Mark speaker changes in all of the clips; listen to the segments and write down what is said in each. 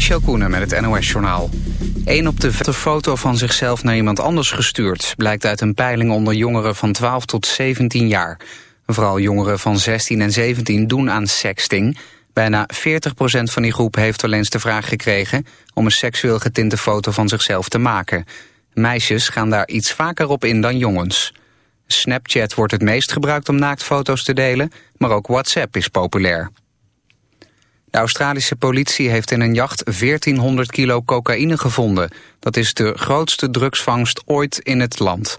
Speaker 1: Michel met het NOS-journaal. Eén op de vette foto van zichzelf naar iemand anders gestuurd... blijkt uit een peiling onder jongeren van 12 tot 17 jaar. Vooral jongeren van 16 en 17 doen aan sexting. Bijna 40% van die groep heeft wel eens de vraag gekregen... om een seksueel getinte foto van zichzelf te maken. Meisjes gaan daar iets vaker op in dan jongens. Snapchat wordt het meest gebruikt om naaktfoto's te delen... maar ook WhatsApp is populair. De Australische politie heeft in een jacht 1400 kilo cocaïne gevonden. Dat is de grootste drugsvangst ooit in het land.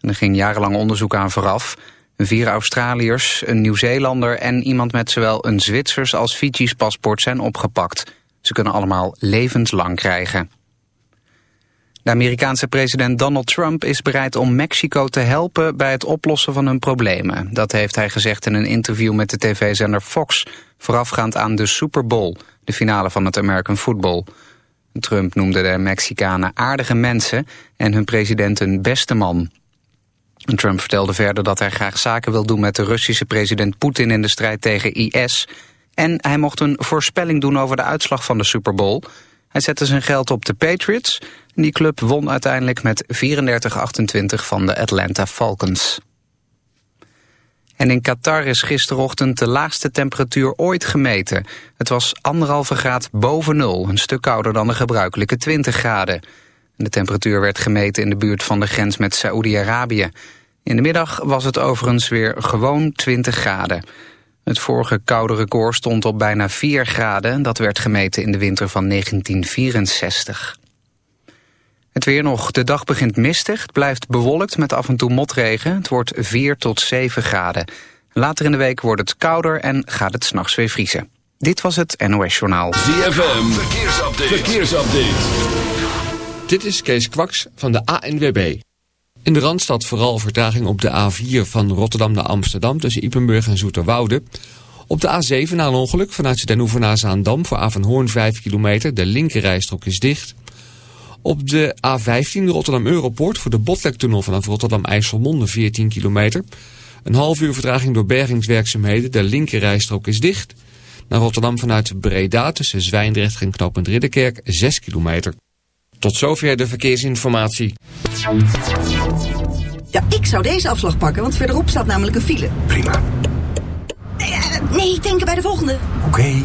Speaker 1: Er ging jarenlang onderzoek aan vooraf. Vier Australiërs, een Nieuw-Zeelander en iemand met zowel een Zwitsers als Fiji's paspoort zijn opgepakt. Ze kunnen allemaal levenslang krijgen. De Amerikaanse president Donald Trump is bereid om Mexico te helpen bij het oplossen van hun problemen. Dat heeft hij gezegd in een interview met de tv-zender Fox, voorafgaand aan de Super Bowl, de finale van het American Football. Trump noemde de Mexicanen aardige mensen en hun president een beste man. Trump vertelde verder dat hij graag zaken wil doen met de Russische president Poetin in de strijd tegen IS. En hij mocht een voorspelling doen over de uitslag van de Super Bowl. Hij zette zijn geld op de Patriots. Die club won uiteindelijk met 34-28 van de Atlanta Falcons. En in Qatar is gisterochtend de laagste temperatuur ooit gemeten. Het was anderhalve graad boven nul, een stuk kouder dan de gebruikelijke 20 graden. De temperatuur werd gemeten in de buurt van de grens met Saoedi-Arabië. In de middag was het overigens weer gewoon 20 graden. Het vorige koude record stond op bijna 4 graden. Dat werd gemeten in de winter van 1964. Het weer nog. De dag begint mistig. Het blijft bewolkt met af en toe motregen. Het wordt 4 tot 7 graden. Later in de week wordt het kouder en gaat het s'nachts weer vriezen. Dit was het NOS Journaal.
Speaker 2: ZFM. Verkeersupdate. Verkeersupdate.
Speaker 3: Dit is Kees Kwaks van de ANWB. In de Randstad vooral vertraging op de A4 van Rotterdam naar Amsterdam... tussen Ipenburg en Zoeterwoude. Op de A7 na een ongeluk vanuit Den Oever naar Zaandam... voor Avenhoorn 5 kilometer. De linkerrijstrook is dicht. Op de A15 Rotterdam Europoort voor de Botlektunnel vanaf Rotterdam-IJsselmonde 14 kilometer. Een half uur vertraging door bergingswerkzaamheden. De linkerrijstrook is dicht. Naar Rotterdam vanuit Breda tussen Zwijndrecht en Knopend Ridderkerk 6 kilometer. Tot zover de verkeersinformatie.
Speaker 4: Ja, ik zou deze afslag pakken, want verderop staat namelijk een file.
Speaker 5: Prima.
Speaker 4: Nee, eh, nee denken bij de volgende.
Speaker 5: Oké.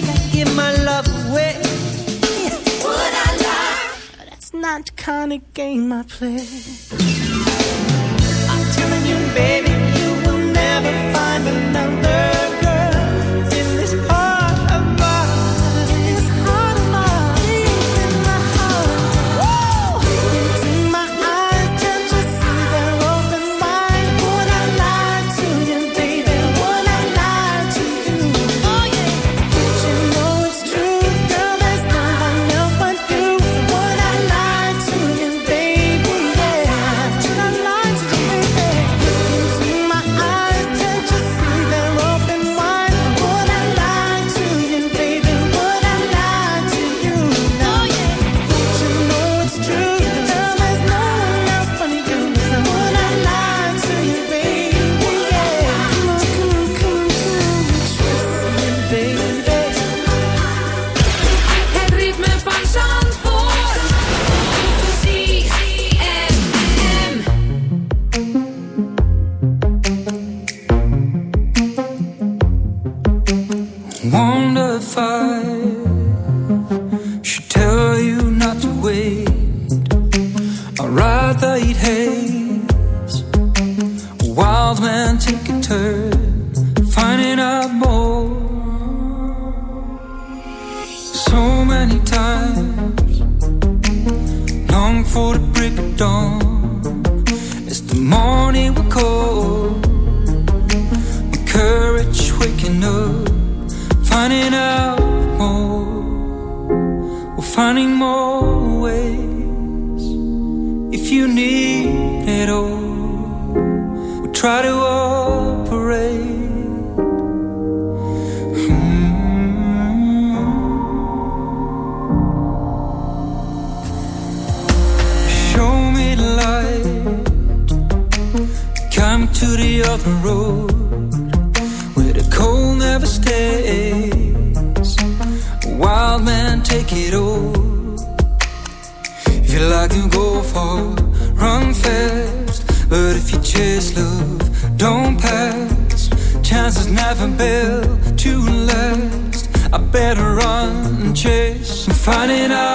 Speaker 6: think I give my love away? Would I lie? That's
Speaker 7: not the kind of game I play. I'm telling you, baby, you will never find another. open
Speaker 8: road where the cold never stays. Wild men take it all. If you like to go far, run fast. But if you chase love, don't pass. Chances never built to last. I better run and chase. I'm finding out.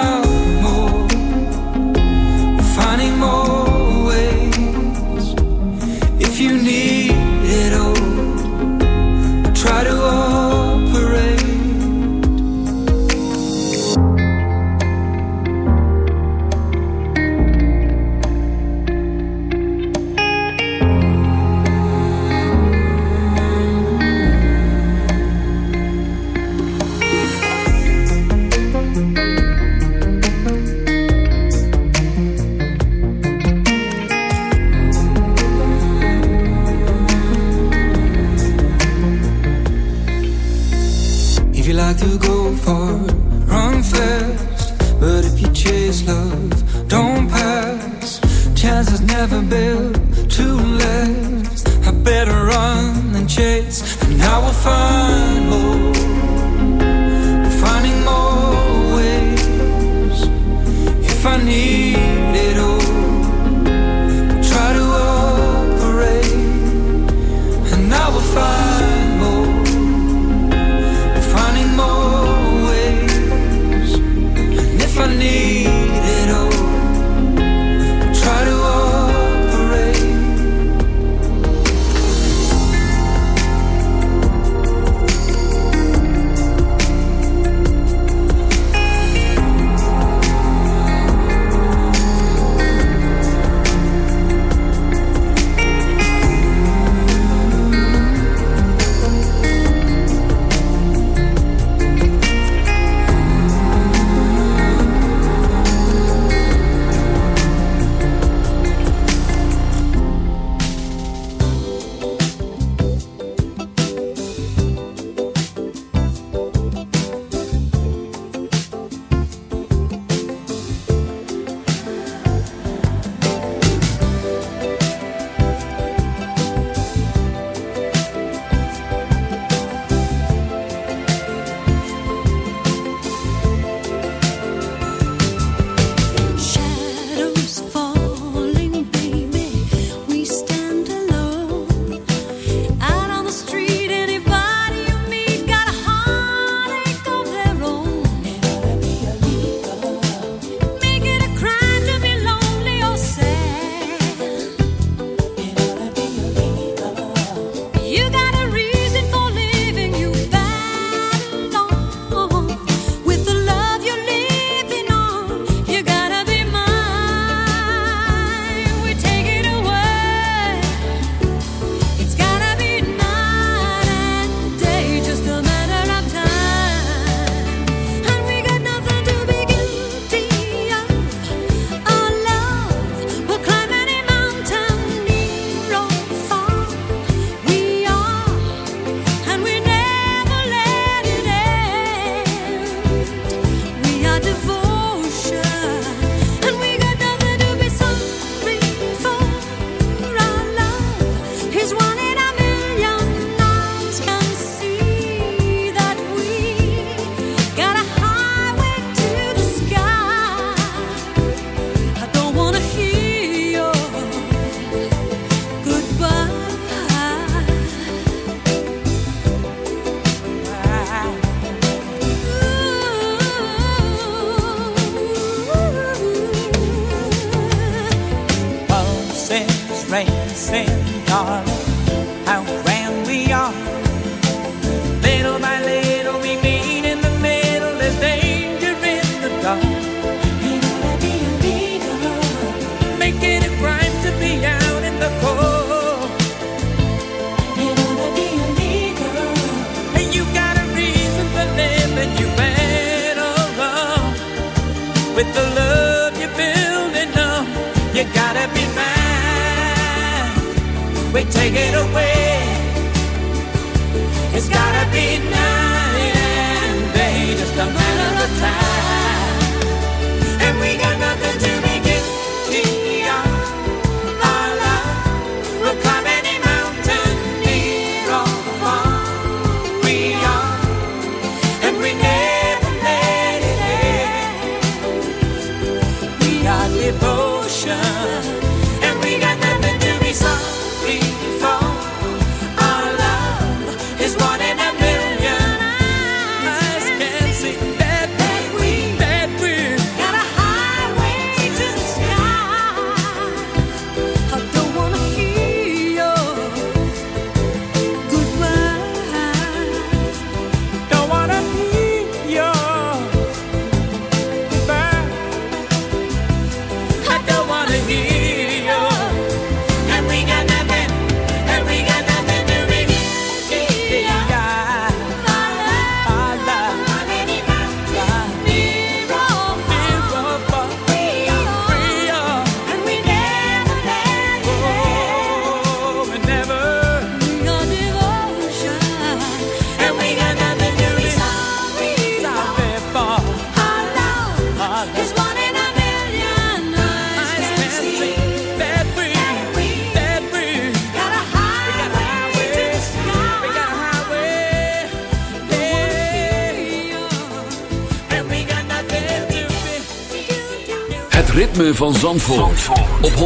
Speaker 2: Van Zandvoort, op 106.9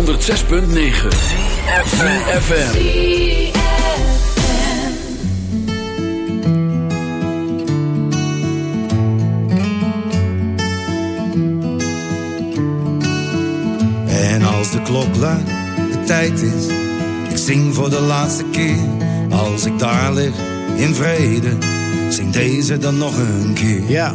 Speaker 2: FM.
Speaker 9: En als de klok luidt, de tijd is, ik zing voor de laatste keer. Als ik daar lig, in vrede, zing deze dan nog een keer.
Speaker 10: Ja,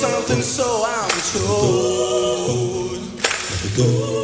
Speaker 11: something, so I'm told.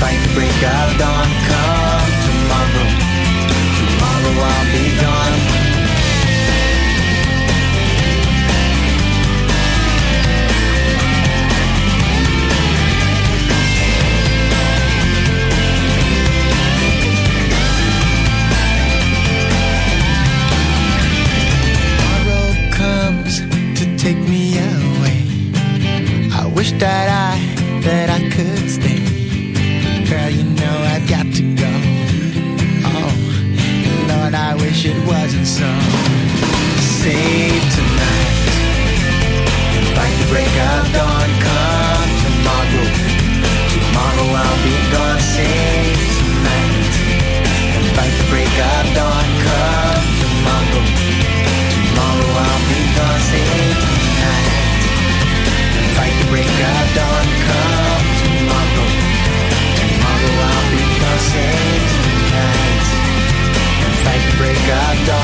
Speaker 12: fight the break of dawn. Come tomorrow. Tomorrow I'll be gone. Tomorrow comes to take me away. I wish that I, break of dawn. Come tomorrow, tomorrow I'll be. Save tonight fight break of dawn.